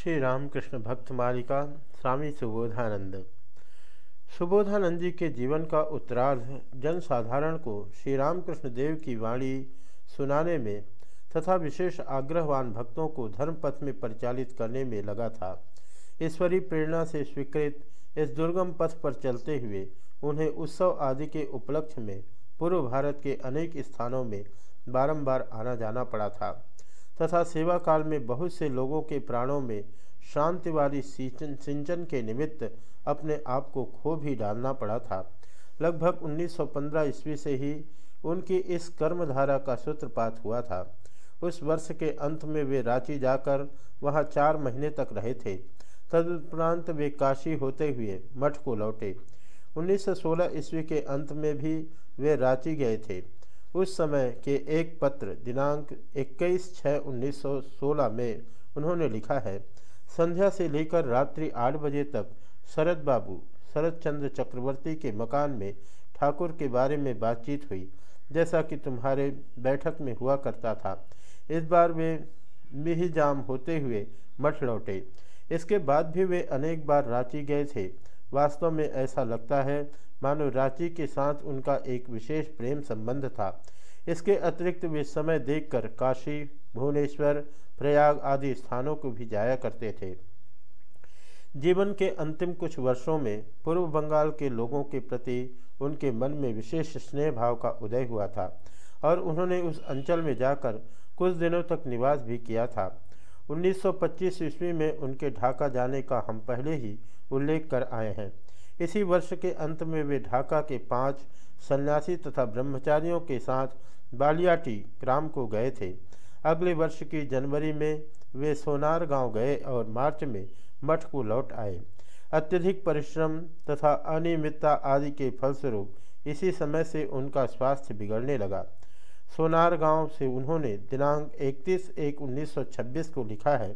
श्री रामकृष्ण भक्त मालिका स्वामी सुबोधानंद। सुबोधानंद जी के जीवन का उत्तरार्ध जनसाधारण को श्री रामकृष्ण देव की वाणी सुनाने में तथा विशेष आग्रहवान भक्तों को धर्म पथ में परिचालित करने में लगा था। ईश्वरीय प्रेरणा से स्वीकृत इस दुर्गम पथ पर चलते हुए उन्हें उत्सव आदि के उपलक्ष्य में पूर्व भारत के अनेक स्थानों में बारंबार आना जाना पड़ा था। तथा सेवा काल में बहुत से लोगों के प्राणों में शांति वाली सिंचन के निमित्त अपने आप को खो भी डालना पड़ा था। लगभग 1915 ईस्वी से ही उनकी इस कर्मधारा का सूत्रपात हुआ था। उस वर्ष के अंत में वे रांची जाकर वहाँ चार महीने तक रहे थे। तदुपरांत वे काशी होते हुए मठ को लौटे। 1916 ईस्वी के अंत में भी वे रांची गए थे। उस समय के एक पत्र दिनांक 21 छः 1916 में उन्होंने लिखा है, संध्या से लेकर रात्रि आठ बजे तक शरद बाबू, शरद चंद्र चक्रवर्ती के मकान में ठाकुर के बारे में बातचीत हुई, जैसा कि तुम्हारे बैठक में हुआ करता था। इस बार वे मिहिजाम होते हुए मठ लौटे। इसके बाद भी वे अनेक बार रांची गए थे। वास्तव में ऐसा लगता है मानो रांची के साथ उनका एक विशेष प्रेम संबंध था। इसके अतिरिक्त वे समय देखकर काशी, भुवनेश्वर, प्रयाग आदि स्थानों को भी जाया करते थे। जीवन के अंतिम कुछ वर्षों में पूर्व बंगाल के लोगों के प्रति उनके मन में विशेष स्नेह भाव का उदय हुआ था और उन्होंने उस अंचल में जाकर कुछ दिनों तक निवास भी किया था। 1925 ईस्वी में उनके ढाका जाने का हम पहले ही उल्लेख कर आए हैं। इसी वर्ष के अंत में वे ढाका के पाँच सन्यासी तथा ब्रह्मचारियों के साथ बालियाटी ग्राम को गए थे। अगले वर्ष की जनवरी में वे सोनार गाँव गए और मार्च में मठ को लौट आए। अत्यधिक परिश्रम तथा अनियमितता आदि के फलस्वरूप इसी समय से उनका स्वास्थ्य बिगड़ने लगा। सोनार गाँव से उन्होंने दिनांक 31 एक 1926 को लिखा है,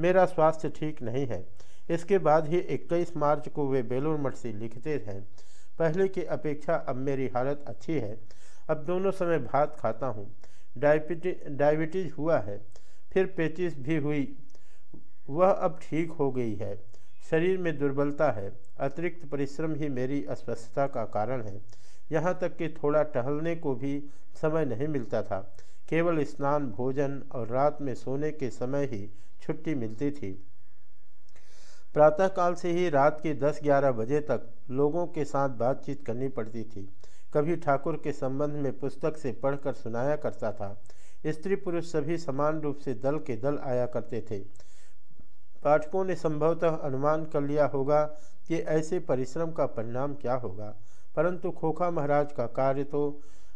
मेरा स्वास्थ्य ठीक नहीं है। इसके बाद ही 21 मार्च को वे बेलूर मठ से लिखते हैं। पहले की अपेक्षा अब मेरी हालत अच्छी है। अब दोनों समय भात खाता हूँ। डायबिटीज़ हुआ है। फिर पेचिस भी हुई। वह अब ठीक हो गई है। शरीर में दुर्बलता है। अतिरिक्त परिश्रम ही मेरी अस्वस्थता का कारण है। यहाँ तक कि थोड़ा टहलने को भी समय नहीं मिलता था। केवल स्नान, भोजन और रात में सोने के समय ही छुट्टी मिलती थी। प्रातःकाल से ही रात के 10-11 बजे तक लोगों के साथ बातचीत करनी पड़ती थी। कभी ठाकुर के संबंध में पुस्तक से पढ़कर सुनाया करता था। स्त्री पुरुष सभी समान रूप से दल के दल आया करते थे। पाठकों ने संभवतः अनुमान कर लिया होगा कि ऐसे परिश्रम का परिणाम क्या होगा। परंतु खोखा महाराज का कार्य तो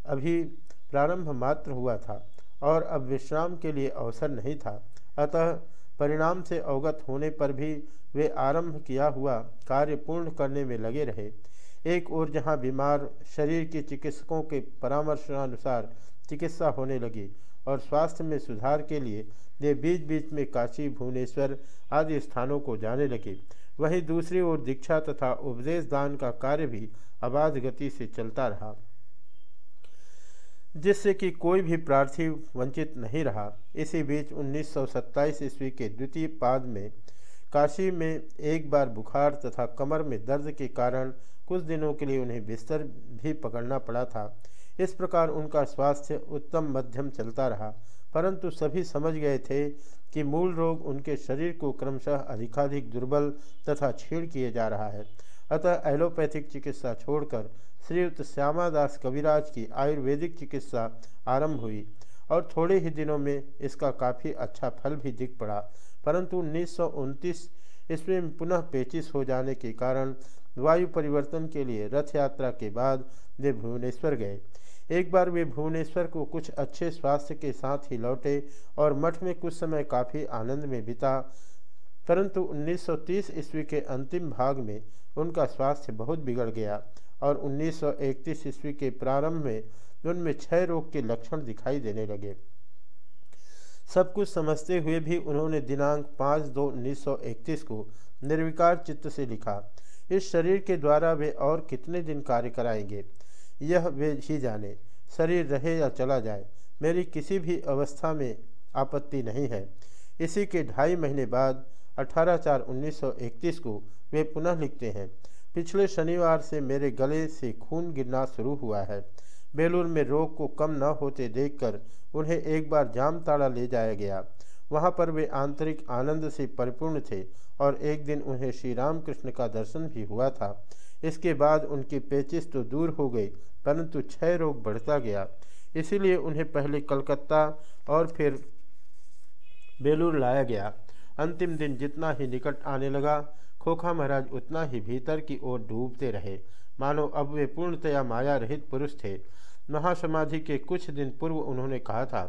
अभी प्रारंभ मात्र हुआ था और अब विश्राम के लिए अवसर नहीं था। अतः परिणाम से अवगत होने पर भी वे आरंभ किया हुआ कार्य पूर्ण करने में लगे रहे। एक ओर जहाँ बीमार शरीर के चिकित्सकों के परामर्शानुसार चिकित्सा होने लगी और स्वास्थ्य में सुधार के लिए वे बीच बीच में काशी, भुवनेश्वर आदि स्थानों को जाने लगे। वहीं दूसरी ओर दीक्षा तथा उपदेश दान का कार्य भी अबाध गति से चलता रहा। जिससे कि कोई भी प्रार्थी वंचित नहीं रहा। इसी बीच 1927 ईस्वी के द्वितीय पाद में काशी में एक बार बुखार तथा कमर में दर्द के कारण कुछ दिनों के लिए उन्हें बिस्तर भी पकड़ना पड़ा था। इस प्रकार उनका स्वास्थ्य उत्तम मध्यम चलता रहा। परंतु सभी समझ गए थे कि मूल रोग उनके शरीर को क्रमशः अधिकाधिक दुर्बल तथा छीड़ किए जा रहा है। अतः एलोपैथिक चिकित्सा छोड़कर श्रीयुक्त श्यामादास कविराज की आयुर्वेदिक चिकित्सा आरंभ हुई और थोड़े ही दिनों में इसका काफ़ी अच्छा फल भी दिख पड़ा। परंतु उन्नीस ईस्वी में पुनः पेचिस हो जाने के कारण वायु परिवर्तन के लिए रथ यात्रा के बाद वे भुवनेश्वर गए। एक बार वे भुवनेश्वर को कुछ अच्छे स्वास्थ्य के साथ ही लौटे और मठ में कुछ समय काफ़ी आनंद में बिता, परंतु 1930 ईस्वी के अंतिम भाग में उनका स्वास्थ्य बहुत बिगड़ गया और 1931 ईस्वी के प्रारंभ में उनमें क्षय रोग के लक्षण दिखाई देने लगे। सब कुछ समझते हुए भी उन्होंने दिनांक 5 दो उन्नीस को निर्विकार चित्त से लिखा। इस शरीर के द्वारा वे और कितने दिन कार्य कराएँगे, यह वे ही जाने। शरीर रहे या चला जाए, मेरी किसी भी अवस्था में आपत्ति नहीं है। इसी के ढाई महीने बाद अठारह चार उन्नीस को वे पुनः लिखते हैं। पिछले शनिवार से मेरे गले से खून गिरना शुरू हुआ है। बेलूर में रोग को कम न होते देखकर उन्हें एक बार जामताड़ा ले जाया गया। वहाँ पर वे आंतरिक आनंद से परिपूर्ण थे और एक दिन उन्हें श्री रामकृष्ण का दर्शन भी हुआ था। इसके बाद उनकी पेचिस तो दूर हो गई, परंतु क्षय रोग बढ़ता गया। इसीलिए उन्हें पहले कलकत्ता और फिर बेलूर लाया गया। अंतिम दिन जितना ही निकट आने लगा खोखा महाराज उतना ही भीतर की ओर डूबते रहे। मानो अब वे पूर्णतया माया रहित पुरुष थे। महासमाधि के कुछ दिन पूर्व उन्होंने कहा था,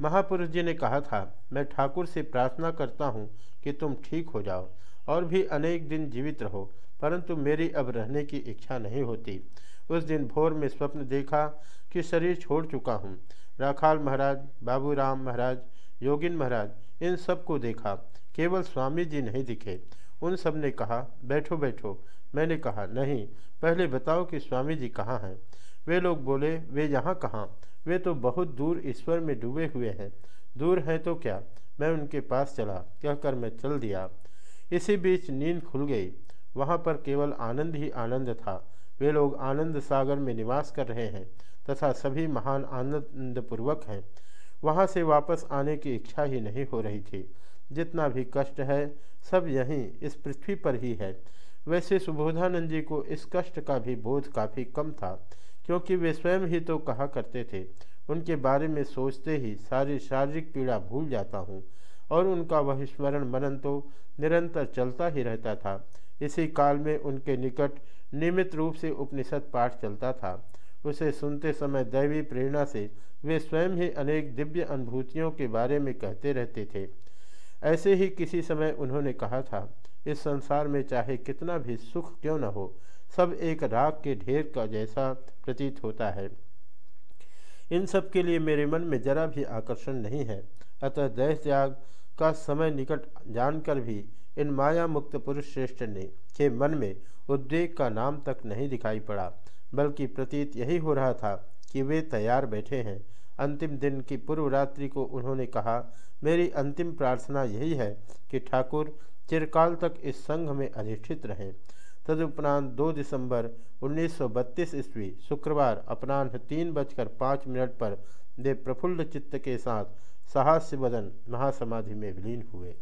महापुरुष जी ने कहा था, मैं ठाकुर से प्रार्थना करता हूँ कि तुम ठीक हो जाओ और भी अनेक दिन जीवित रहो, परंतु मेरी अब रहने की इच्छा नहीं होती। उस दिन भोर में स्वप्न देखा कि शरीर छोड़ चुका हूँ। राखाल महाराज, बाबूराम महाराज, योगिन महाराज, इन सबको देखा। केवल स्वामी जी नहीं दिखे। उन सबने कहा, बैठो बैठो। मैंने कहा, नहीं, पहले बताओ कि स्वामी जी कहाँ हैं? वे लोग बोले, वे यहाँ कहाँ? वे तो बहुत दूर ईश्वर में डूबे हुए हैं। दूर हैं तो क्या? मैं उनके पास चला, कहकर मैं चल दिया। इसी बीच नींद खुल गई। वहाँ पर केवल आनंद ही आनंद था। वे लोग आनंद सागर में निवास कर रहे हैं तथा सभी महान आनंदपूर्वक हैं। वहाँ से वापस आने की इच्छा ही नहीं हो रही थी। जितना भी कष्ट है, सब यहीं इस पृथ्वी पर ही है। वैसे सुबोधानंद जी को इस कष्ट का भी बोध काफ़ी कम था, क्योंकि वे स्वयं ही तो कहा करते थे। उनके बारे में सोचते ही सारी शारीरिक पीड़ा भूल जाता हूँ, और उनका वह स्मरण मनन तो निरंतर चलता ही रहता था। इसी काल में उनके निकट नियमित रूप से उपनिषद पाठ चलता था। उसे सुनते समय दैवी प्रेरणा से वे स्वयं ही अनेक दिव्य अनुभूतियों के बारे में कहते रहते थे। ऐसे ही किसी समय उन्होंने कहा था, इस संसार में चाहे कितना भी सुख क्यों न हो, सब एक राग के ढेर का जैसा प्रतीत होता है। इन सब के लिए मेरे मन में जरा भी आकर्षण नहीं है। अतः देह त्याग का समय निकट जानकर भी इन माया मुक्त पुरुष श्रेष्ठ ने, के मन में उद्वेग का नाम तक नहीं दिखाई पड़ा, बल्कि प्रतीत यही हो रहा था कि वे तैयार बैठे हैं। अंतिम दिन की पूर्व रात्रि को उन्होंने कहा, मेरी अंतिम प्रार्थना यही है कि ठाकुर चिरकाल तक इस संघ में अधिष्ठित रहें। तदुपरांत 2 दिसंबर 1932 ईस्वी, शुक्रवार अपराह्न तीन बजकर पाँच मिनट पर वे प्रफुल्ल चित्त के साथ साहस्य वदन महासमाधि में विलीन हुए।